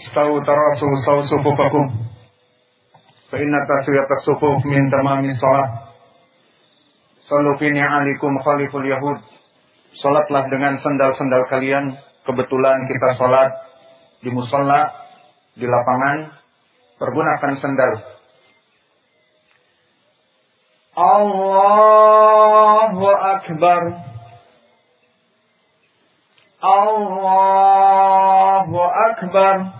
استووا تراصوا سووا صفوفكم فإن تسوية الصفوف من تمام الصلاة Sallu fi ni'alikum khaliful yahud Salatlah dengan sendal-sendal kalian Kebetulan kita salat Di musola Di lapangan Pergunakan sendal Allahu Akbar Allahu Akbar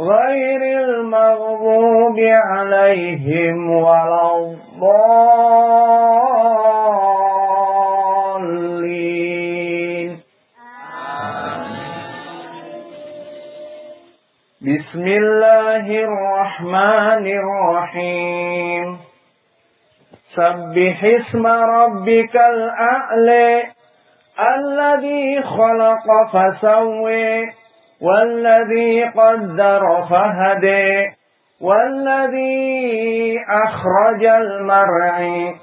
غير المغضوب عليهم ولا الضالين. بسم الله الرحمن الرحيم. سبح اسم ربك الأعلى الذي خلق فسوي والذي قدر فهدي والذي أخرج المرعي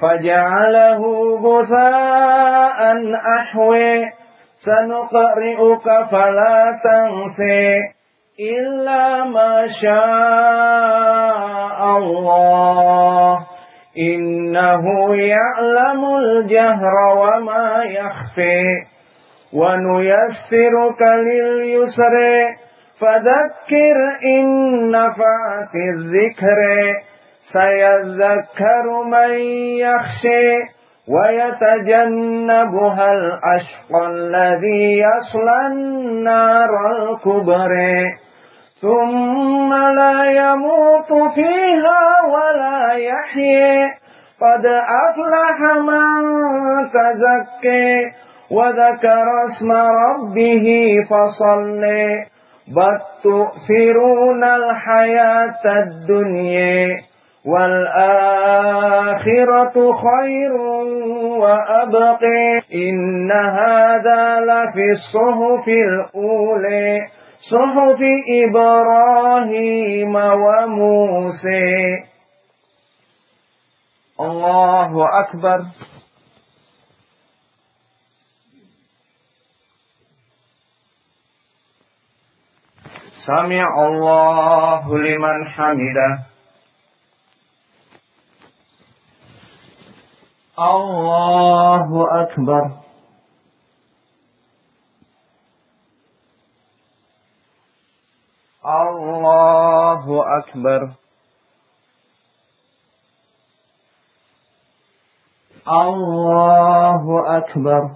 فجعله غثاء أحوي. سنقرئك فلا تنسي إلا ما شاء الله. إنه يعلم الجهر وما يخفي. ونيسرك لليسر. فذكر إن نفعت الذكر. سيذكر من يخشي ويتجنبها الأشقى الذي يصلى النار الكبرى. ثم لا يموت فيها ولا يحيي قد أفلح من تزكي وذكر اسم ربه فصلي بل تؤثرون الحياة الدنيا والآخرة خير وأبقي إن هذا لفي الصحف الأولى. صحف إبراهيم وموسى. الله أكبر. سمع الله لمن حمده الله أكبر الله أكبر الله أكبر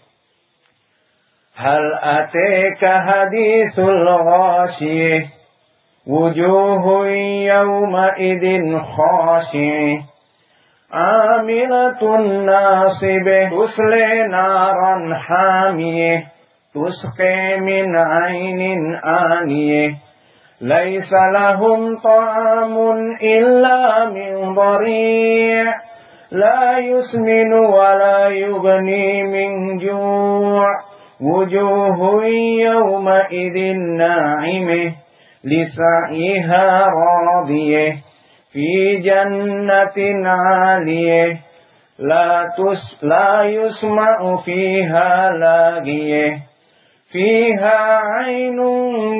هل أتيك حديث الغاشية وجوه يومئذ خاشعة عاملة ناصبة تسلي نارا حامية تسقي من عين آنية. ليس لهم طعام إلا من ضريع. لا يسمن ولا يغني من جوع. وجوه يومئذ ناعمة لسعيها راضية في جنة عالية لا, تس لا يسمع فيها لاغية فيها عين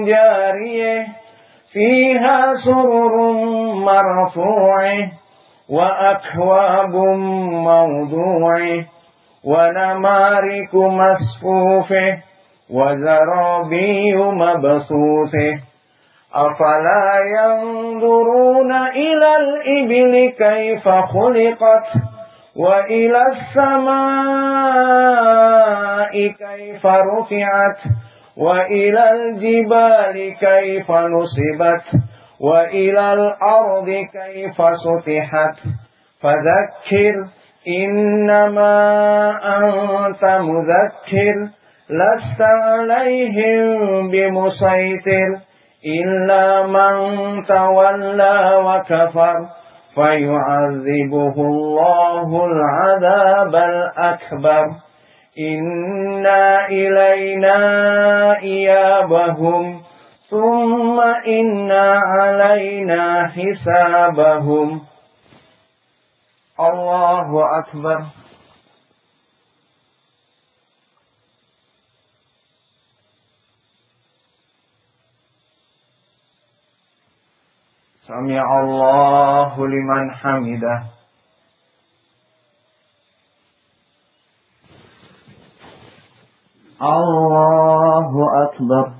جارية فيها سرر مرفوعة وأكواب موضوعة. ونمارك مصفوفة وزرابي مبثوثة. أفلا ينظرون إلى الإبل كيف خلقت وإلى السماء كيف رفعت وإلى الجبال كيف نصبت وإلى الأرض كيف سطحت. فذكر إنما أنت مذكر لست عليهم بمسيطر إلا من تولى وكفر فيعذبه الله العذاب الأكبر. إنا إلينا إيابهم ثم إنا علينا حسابهم. الله أكبر سمع الله لمن حمده الله أكبر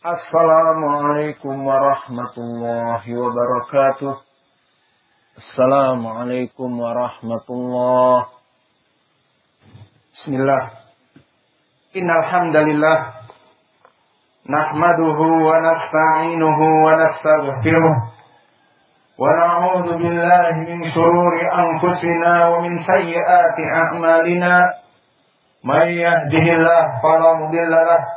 Assalamualaikum warahmatullahi wabarakatuh. Assalamualaikum warahmatullah. Bismillah. Innal hamdalillah nahmaduhu wa nasta'inuhu wa nastaghfiruh wa na'udzu billahi min shururi anfusina wa min sayyiati a'malina. May yahdihillahu fala mudilla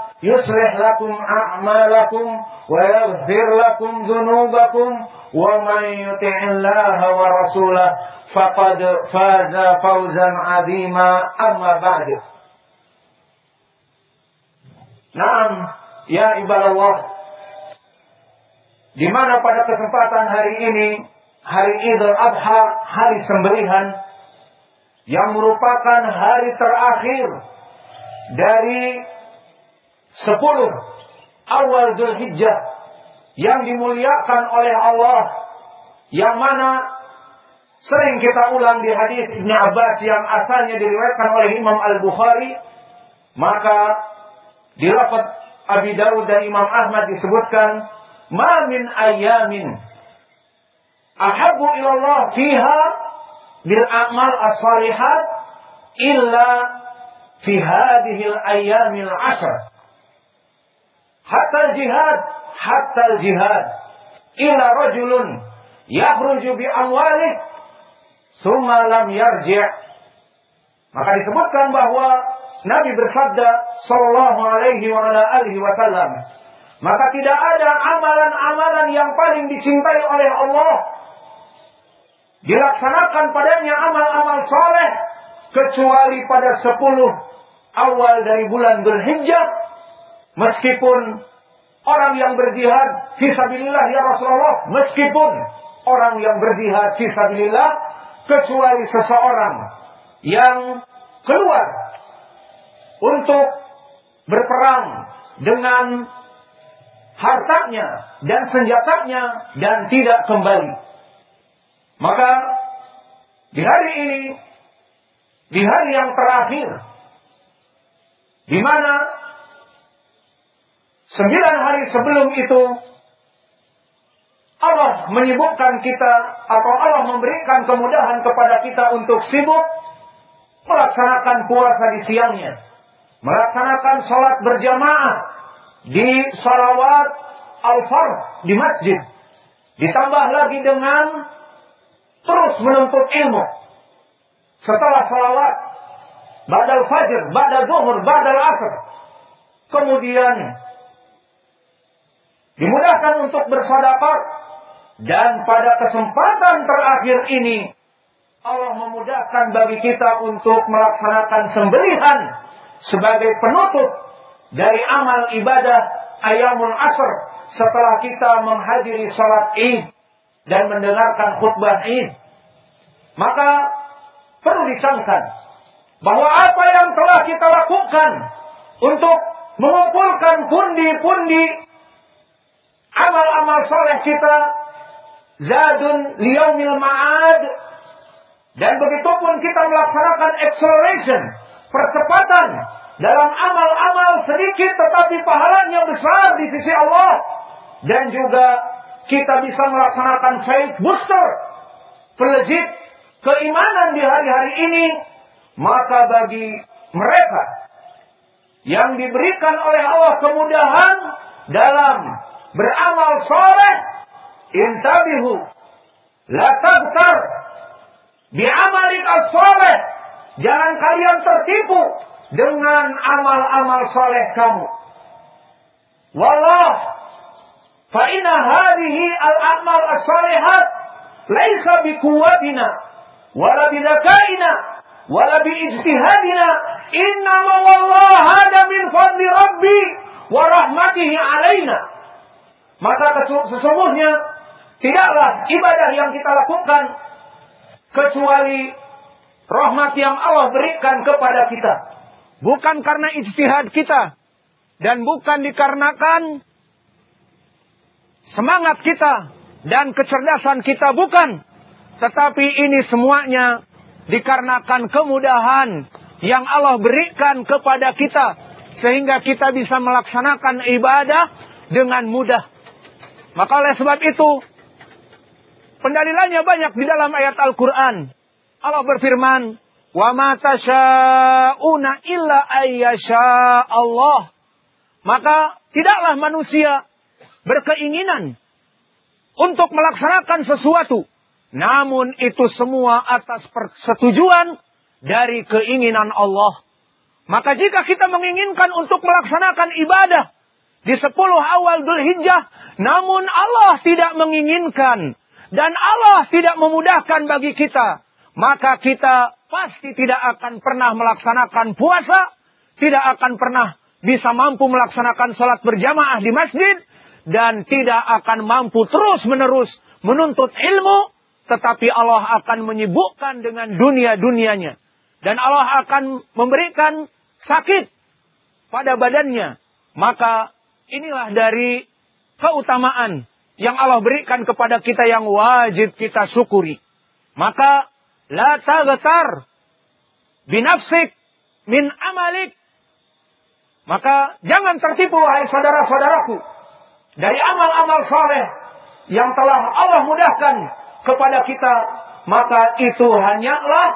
يصلح لكم أعمالكم ويغفر لكم ذنوبكم ومن يطع الله ورسوله فقد فاز فوزا عظيما أما بعد نعم يا عباد الله di mana pada kesempatan hari ini hari Idul Adha, hari sembelihan yang merupakan hari terakhir dari sepuluh. Awal Zulhijjah yang dimuliakan oleh Allah yang mana sering kita ulang di hadis Ibnu Abbas yang asalnya diriwayatkan oleh Imam Al-Bukhari maka di lafaz Abi Dawud dan Imam Ahmad disebutkan ma min ayamin ahabu ilallah fiha bil a'mal as-salihat illa fi hadhihi al-ayyamil ashr hatta jihad hatta jihad. Ila rajulun yakhruju bi amwalih summa lam yarji' maka disebutkan bahwa Nabi bersabda sallallahu alaihi wa ala alihi wasallam maka tidak ada amalan-amalan yang paling dicintai oleh Allah dilaksanakan padanya amal-amal soleh kecuali pada sepuluh awal dari bulan Dzulhijjah Meskipun orang yang berjihad fisabilillah ya Rasulullah, meskipun orang yang berjihad fisabilillah kecuali seseorang yang keluar untuk berperang dengan hartanya dan senjatanya dan tidak kembali. Maka di hari ini, di hari yang terakhir, di mana Sembilan hari sebelum itu Allah menyibukkan kita atau Allah memberikan kemudahan kepada kita untuk sibuk melaksanakan puasa di siangnya, melaksanakan sholat berjamaah di salawat al-fard di masjid, ditambah lagi dengan terus menuntut ilmu. Setelah salawat, badal fajr, badal zuhur, badal asr, kemudian dimudahkan untuk bersedekah dan pada kesempatan terakhir ini Allah memudahkan bagi kita untuk melaksanakan sembelihan sebagai penutup dari amal ibadah ayamul asr setelah kita menghadiri salat Id dan mendengarkan khutbah Id. Maka perlu dicangkan bahwa apa yang telah kita lakukan untuk mengumpulkan pundi-pundi amal-amal soleh kita zadun liyaumil ma'ad. Dan begitu pun kita melaksanakan acceleration percepatan dalam amal-amal sedikit tetapi pahalanya besar di sisi Allah. Dan juga kita bisa melaksanakan faith booster pelejit keimanan di hari-hari ini. Maka bagi mereka yang diberikan oleh Allah kemudahan dalam beramal soleh, intabihu, la tabtar, bi'amalik as-soleh. Jangan kalian tertipu dengan amal-amal soleh kamu. Wallah, fa inna hadhihi al-amal as-salihat laisa bikuwatina wala bidakaina wala biijtihadina innama wallah hada min fadli rabbi wa rahmatihi alaina maka sesungguhnya tidaklah ibadah yang kita lakukan kecuali rahmat yang Allah berikan kepada kita. Bukan karena ijtihad kita dan bukan dikarenakan semangat kita dan kecerdasan kita bukan, tetapi ini semuanya dikarenakan kemudahan yang Allah berikan kepada kita sehingga kita bisa melaksanakan ibadah dengan mudah. Maka oleh sebab itu, pendalilannya banyak di dalam ayat Al-Quran. Allah berfirman, Wa ma tasyauna illa ayyasha Allah. Maka tidaklah manusia berkeinginan untuk melaksanakan sesuatu. Namun itu semua atas persetujuan dari keinginan Allah. Maka jika kita menginginkan untuk melaksanakan ibadah di sepuluh awal Dhul Hijjah, namun Allah tidak menginginkan dan Allah tidak memudahkan bagi kita, maka kita pasti tidak akan pernah melaksanakan puasa, tidak akan pernah bisa mampu melaksanakan sholat berjamaah di masjid, dan tidak akan mampu terus-menerus menuntut ilmu, tetapi Allah akan menyibukkan dengan dunia-dunianya. Dan Allah akan memberikan sakit pada badannya. Maka inilah dari keutamaan yang Allah berikan kepada kita yang wajib kita syukuri. Maka la taghtar binafsik min amalik. Maka jangan tertipu wahai saudara-saudaraku dari amal-amal soleh yang telah Allah mudahkan kepada kita, maka itu hanyalah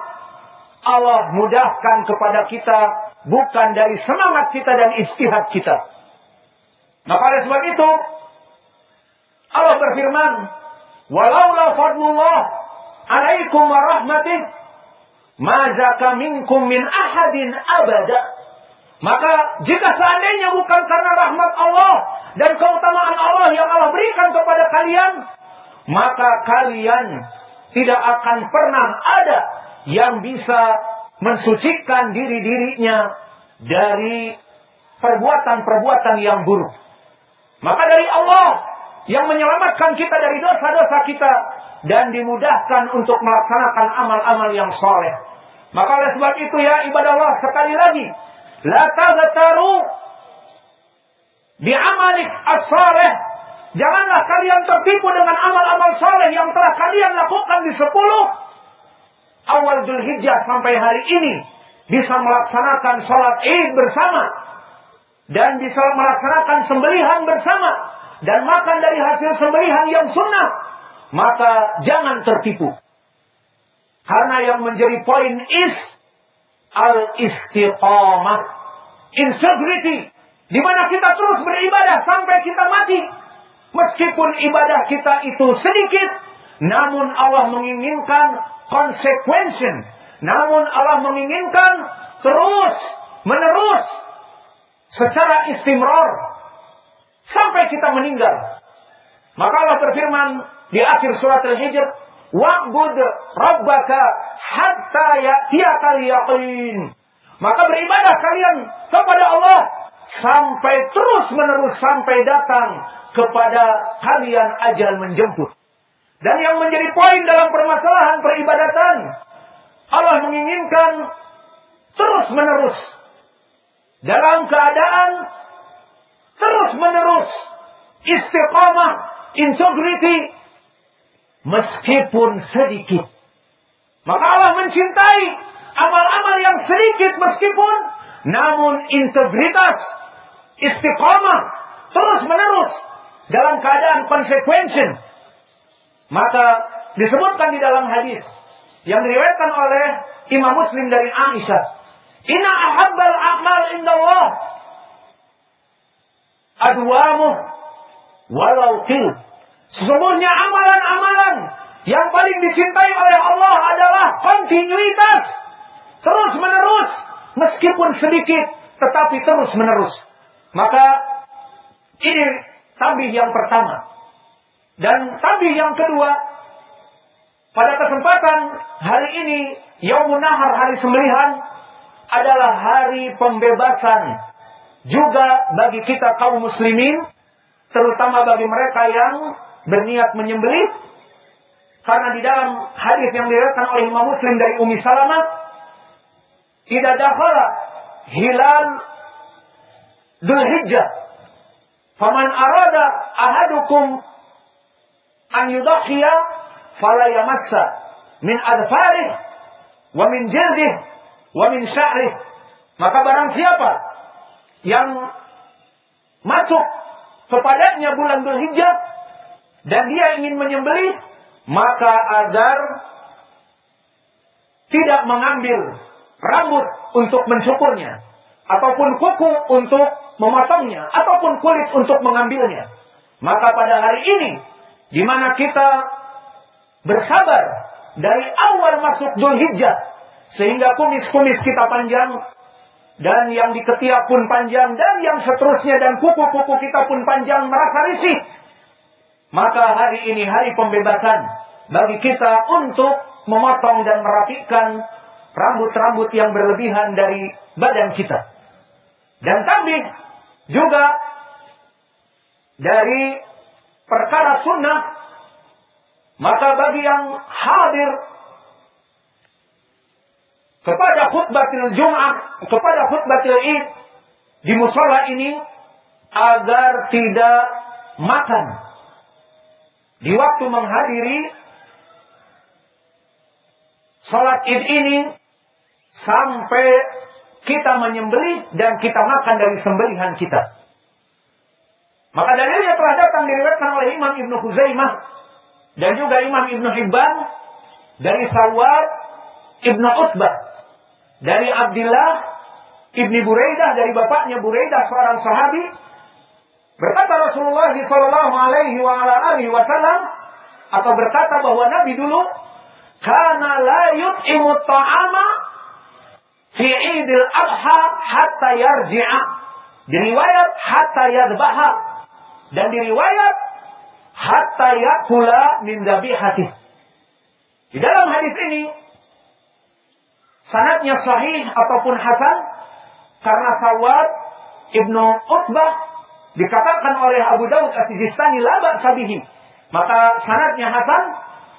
Allah mudahkan kepada kita bukan dari semangat kita dan istihad kita. Maka oleh sebab itu Allah berfirman, "Walaula fadlullah alaikum wa rahmatih, ma zaka minkum min ahadin abada." Maka jika seandainya bukan karena rahmat Allah dan keutamaan Allah yang Allah berikan kepada kalian, maka kalian tidak akan pernah ada yang bisa mensucikan diri-dirinya dari perbuatan-perbuatan yang buruk. Maka dari Allah yang menyelamatkan kita dari dosa-dosa kita dan dimudahkan untuk melaksanakan amal-amal yang soleh. Maka oleh sebab itu ya ibadah Allah sekali lagi La tagtaru bi'amalik as-salih. Janganlah kalian tertipu dengan amal-amal saleh yang telah kalian lakukan di sepuluh awal Dzulhijjah sampai hari ini bisa melaksanakan sholat Id bersama dan bisa melaksanakan sembelihan bersama dan makan dari hasil sembelihan yang sunnah maka jangan tertipu karena yang menjadi poin is al-istiqamah. Integrity. Di mana kita terus beribadah sampai kita mati. Meskipun ibadah kita itu sedikit, namun Allah menginginkan konsekuensi. Namun Allah menginginkan terus menerus secara istimror sampai kita meninggal. Maka Allah berfirman di akhir surat Al-Hijr, Wa'bud rabbaka hatta ya'tiyakal yaqin. Maka beribadah kalian kepada Allah sampai terus menerus sampai datang kepada kalian ajal menjemput. Dan yang menjadi poin dalam permasalahan peribadatan, Allah menginginkan terus menerus dalam keadaan terus menerus istiqamah, integrity, meskipun sedikit. Maka Allah mencintai amal-amal yang sedikit meskipun namun integritas istiqamah terus menerus dalam keadaan konsekuensi. Maka disebutkan di dalam hadis yang diriwayatkan oleh Imam Muslim dari Aisyah. Inna ahabbal amal indallah adwamu walau qil Sesungguhnya amalan-amalan yang paling dicintai oleh Allah adalah kontinuitas. Terus menerus. Meskipun sedikit. Tetapi terus menerus. Maka ini tabih yang pertama. Dan tabih yang kedua. Pada kesempatan hari ini. Yaumun Nahar hari sembelihan. Adalah hari pembebasan. Juga bagi kita kaum muslimin. Terutama bagi mereka yang berniat menyembelih karena di dalam hadis yang diriwayatkan oleh Imam Muslim dari Umi Salamah tidak dakhala hilal Dhul Hijjah faman arada ahadukum an yudakhiya fala yamassa min adfarih wa min jildih wa min sya'rih maka barang siapa yang masuk kepadanya bulan Dhul Hijjah dan dia ingin menyembelih, maka agar tidak mengambil rambut untuk mencukurnya, ataupun kuku untuk memotongnya, ataupun kulit untuk mengambilnya. Maka pada hari ini, di mana kita bersabar dari awal masuk Dhul Hijjah, sehingga kumis-kumis kita panjang, dan yang di ketiak pun panjang, dan yang seterusnya, dan kuku-kuku kita pun panjang, merasa risih. Maka hari ini hari pembebasan bagi kita untuk memotong dan merapikan rambut-rambut yang berlebihan dari badan kita. Dan tambih juga dari perkara sunnah, maka bagi yang hadir kepada khutbatil Jum'ah, kepada khutbatil Id di musola ini agar tidak makan di waktu menghadiri salat Id ini sampai kita menyembelih dan kita makan dari sembelihan kita. Maka dalilnya telah datang diriwayatkan oleh Imam Ibnu Huzaimah dan juga Imam Ibnu Hibban dari Sawar Ibnu Utbah dari Abdullah Ibni Buraidah dari bapaknya Buraidah seorang sahabi berkata Rasulullah Shallallahu Alaihi Wasallam atau berkata bahwa Nabi dulu karena la yut'imu ta'ama fi idil adha hatta yarji'a. Diriwayat hatta yadbaha. Dan diriwayat hatta yakula min hati. Di dalam hadis ini sanatnya sahih ataupun hasan karena Sawad Ibnu Utbah dikatakan oleh Abu Dawud As-Sijistani laba sabihi. Maka sanatnya hasan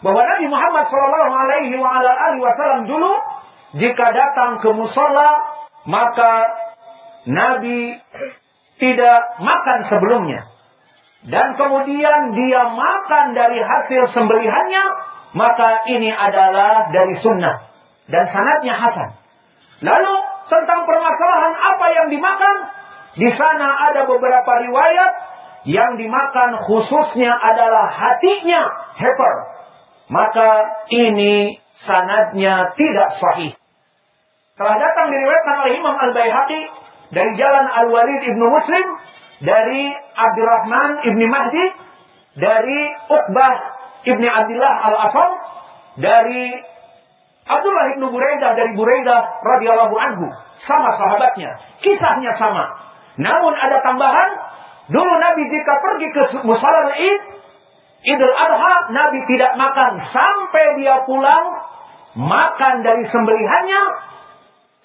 bahwa Nabi Muhammad Shallallahu Alaihi Wasallam dulu jika datang ke musola maka Nabi tidak makan sebelumnya dan kemudian dia makan dari hasil sembelihannya maka ini adalah dari sunnah dan sanatnya Hasan. Lalu tentang permasalahan apa yang dimakan di sana ada beberapa riwayat yang dimakan khususnya adalah hatinya heifer maka ini sanadnya tidak sahih. Telah datang diriwayatkan oleh Imam Al-Baihaqi dari jalan Al-Walid Ibnu Muslim dari Abdurrahman Ibni Mahdi dari Uqbah Ibni Abdullah Al-Asam dari Abdullah Ibnu Buraidah dari Buraidah radhiyallahu anhu. Sama sahabatnya. Kisahnya sama. Namun ada tambahan. Dulu Nabi jika pergi ke musalah Id Idul Adha Nabi tidak makan. Sampai dia pulang makan dari sembelihannya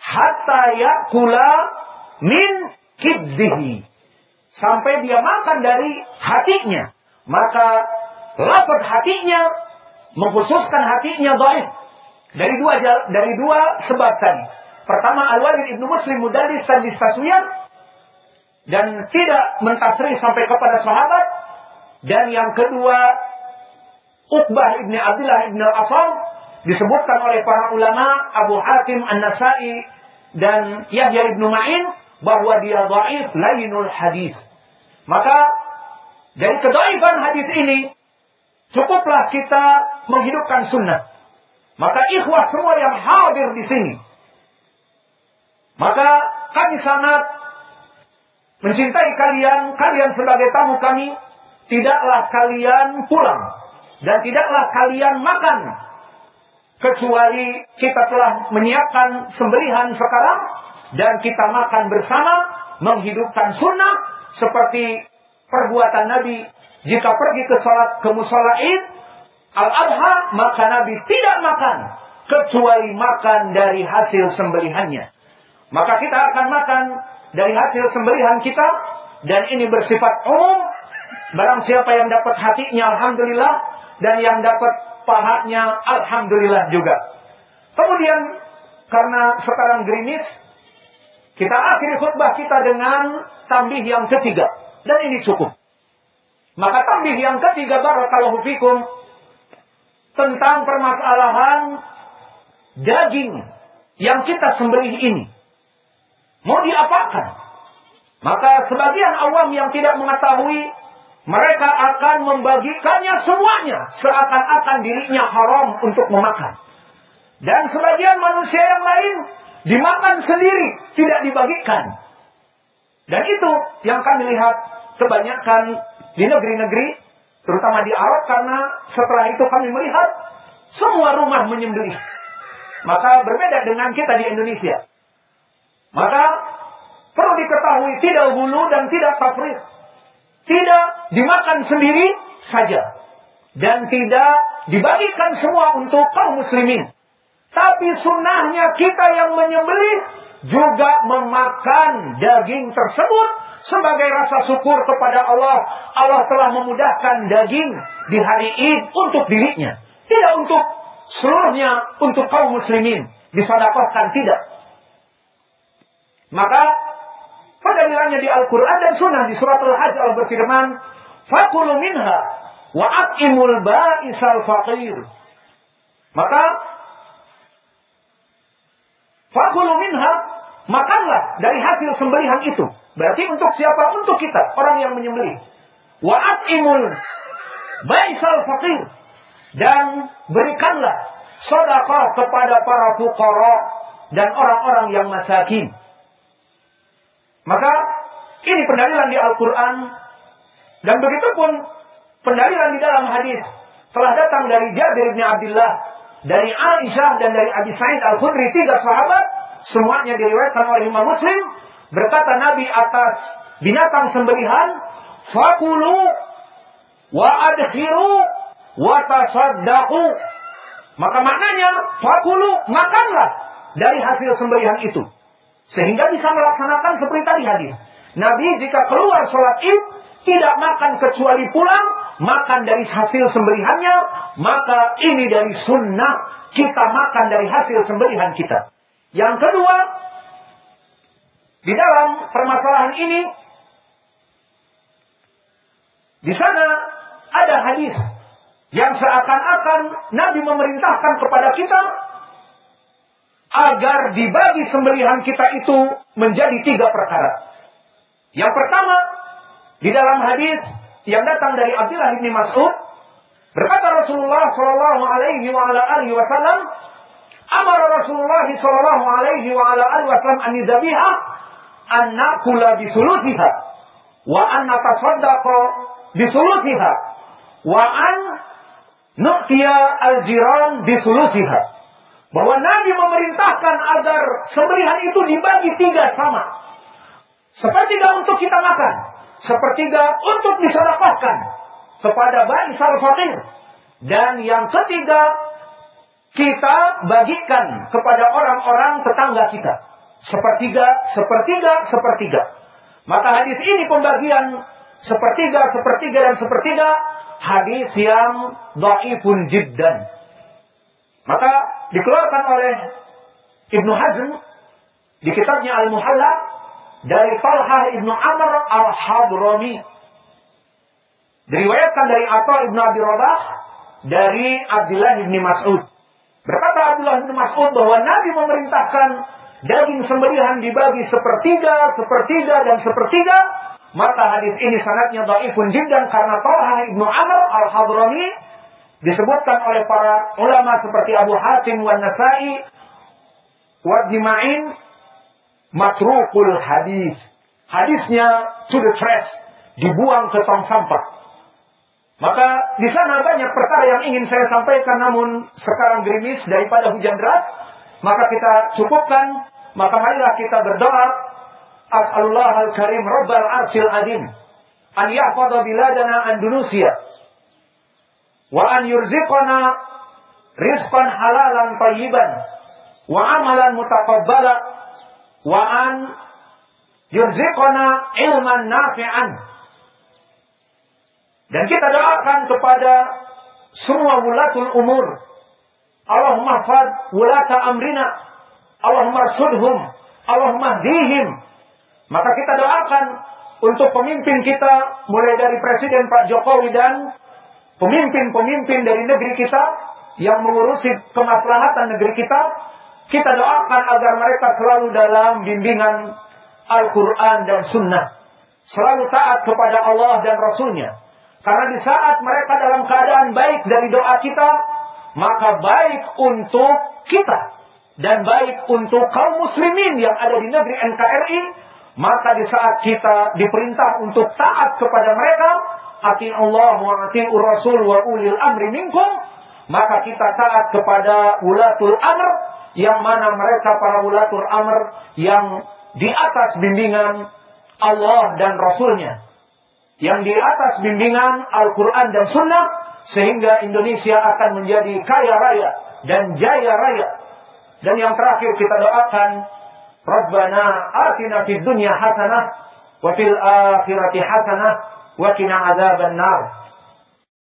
hatta yakula min kiddihi sampai dia makan dari hatinya. Maka lapar hatinya mengkhususkan hatinya baik dari dua dari dua sebab tadi pertama Al-Walid Ibnu Muslim Mudallis dan Taswiyah dan tidak mentasri sampai kepada sahabat dan yang kedua, Uqbah ibni Abdullah ibn al-Asam disebutkan oleh para ulama Abu Hatim An-Nasai dan Yahya ibnu Ma'in bahwa dia dhaif lainul hadis. Maka dari kedaifan hadis ini cukuplah kita menghidupkan sunnah. Maka ikhwah semua yang hadir di sini. Maka kami sangat mencintai kalian, kalian sebagai tamu kami, tidaklah kalian pulang. Dan tidaklah kalian makan. Kecuali kita telah menyiapkan sembelihan sekarang. Dan kita makan bersama. Menghidupkan sunnah. Seperti perbuatan Nabi. Jika pergi ke salat ke musola Id al-adha maka Nabi tidak makan kecuali makan dari hasil sembelihannya maka kita akan makan dari hasil sembelihan kita dan ini bersifat umum Barang siapa yang dapat hatinya Alhamdulillah. Dan yang dapat pahanya Alhamdulillah juga. Kemudian karena sekarang gerimis. Kita akhiri khutbah kita dengan tambih yang ketiga. Dan ini cukup. Maka tambih yang ketiga barakallahu fikum. Tentang permasalahan daging yang kita sembelih ini. Mau diapakan? Maka sebagian awam yang tidak mengetahui mereka akan membagikannya semuanya seakan-akan dirinya haram untuk memakan. Dan sebagian manusia yang lain dimakan sendiri, tidak dibagikan. Dan itu yang kami lihat kebanyakan di negeri-negeri, terutama di Arab karena setelah itu kami melihat semua rumah menyembelih. Maka berbeda dengan kita di Indonesia. Maka perlu diketahui tidak hulu dan tidak tafrid. Tidak dimakan sendiri saja. Dan tidak dibagikan semua untuk kaum muslimin. Tapi sunnahnya kita yang menyembelih juga memakan daging tersebut sebagai rasa syukur kepada Allah. Allah telah memudahkan daging di hari Id untuk dirinya. Tidak untuk seluruhnya, untuk kaum muslimin. Disadaqahkan, tidak. Maka pendalilannya di Al-Quran dan Sunnah di surat Al-Hajj Allah berfirman, Fakulu minha wa ba'isal. Maka Fakulu minha makanlah dari hasil sembelihan itu. Berarti untuk siapa? Untuk kita, orang yang menyembelih. Wa at'imul ba'isal faqir. Dan berikanlah sedekah kepada para fuqara dan orang-orang yang masakin. Maka ini pendalilan di Al-Quran dan begitu pun pendalilan di dalam hadis telah datang dari Jabir bin Abdullah, dari Aisyah dan dari Abi Sa'id Al-Khudri tiga sahabat semuanya diriwayatkan oleh Imam Muslim berkata Nabi atas binatang sembelihan fakulu wa adkhiru wa tasaddaqu maka maknanya fakulu makanlah dari hasil sembelihan itu sehingga bisa melaksanakan seperti tadi hadir. Nabi jika keluar sholat id tidak makan kecuali pulang, makan dari hasil sembelihannya, maka ini dari sunnah kita makan dari hasil sembelihan kita. Yang kedua, di dalam permasalahan ini, di sana ada hadis yang seakan-akan Nabi memerintahkan kepada kita agar dibagi sembelihan kita itu menjadi tiga perkara. Yang pertama, di dalam hadis yang datang dari Abdullah bin Mas'ud, berkata Rasulullah Shallallahu Alaihi Wasallam, Amar Rasulullah Shallallahu Alaihi Wasallam an yudhabiha an nakula bisulutiha wa an natasaddaqa bisulutiha wa an nu'tiya al-jiran bisulutiha bahwa Nabi memerintahkan agar sembelihan itu dibagi tiga sama. Sepertiga untuk kita makan, sepertiga untuk disedekahkan kepada bani fakir. Dan yang ketiga, kita bagikan kepada orang-orang tetangga kita. Sepertiga, sepertiga, sepertiga. Maka hadis ini pembagian sepertiga, sepertiga, dan sepertiga hadis yang dhaifun jiddan. Maka dikeluarkan oleh Ibnu Hazm di kitabnya Al-Muhalla dari Talha Ibnu Amr Al-Hadrami. Diriwayatkan dari Atta Ibnu Abi Rabah dari Abdullah bin Mas'ud. Berkata Abdullah bin Mas'ud bahwa Nabi memerintahkan daging sembelihan dibagi sepertiga, sepertiga, dan sepertiga. Maka hadis ini sangatnya dhaifun jiddan karena Talha Ibnu Amr Al-Hadrami disebutkan oleh para ulama seperti Abu Hatim wa Nasai wa matrukul hadis. Hadisnya to the trash, dibuang ke tong sampah. Maka di sana banyak perkara yang ingin saya sampaikan namun sekarang gerimis daripada hujan deras, maka kita cukupkan, maka marilah kita berdoa. As'alullah al-Karim Rabbal Arsil Adim. An yahfadha biladana Andalusia. Wa an yurziqana rizqan halalan tayyiban. Wa amalan mutaqabbala wa an ilman nafi'an. Dan kita doakan kepada semua wulatul umur. Allahumma fad wulata amrina. Allahumma sudhum. Allahumma dihim. Maka kita doakan untuk pemimpin kita mulai dari Presiden Pak Jokowi dan pemimpin-pemimpin dari negeri kita yang mengurusi kemaslahatan negeri kita, kita doakan agar mereka selalu dalam bimbingan Al-Quran dan Sunnah. Selalu taat kepada Allah dan Rasulnya. Karena di saat mereka dalam keadaan baik dari doa kita, maka baik untuk kita dan baik untuk kaum muslimin yang ada di negeri NKRI, maka di saat kita diperintah untuk taat kepada mereka, ati Allah wa ati Rasul wa ulil amri minkum, maka kita taat kepada ulatul amr yang mana mereka para ulatul amr yang di atas bimbingan Allah dan Rasulnya yang di atas bimbingan Al-Quran dan Sunnah sehingga Indonesia akan menjadi kaya raya dan jaya raya. Dan yang terakhir kita doakan Rabbana atina fid dunya hasanah wa fil akhirati hasanah wa qina adzaban nar.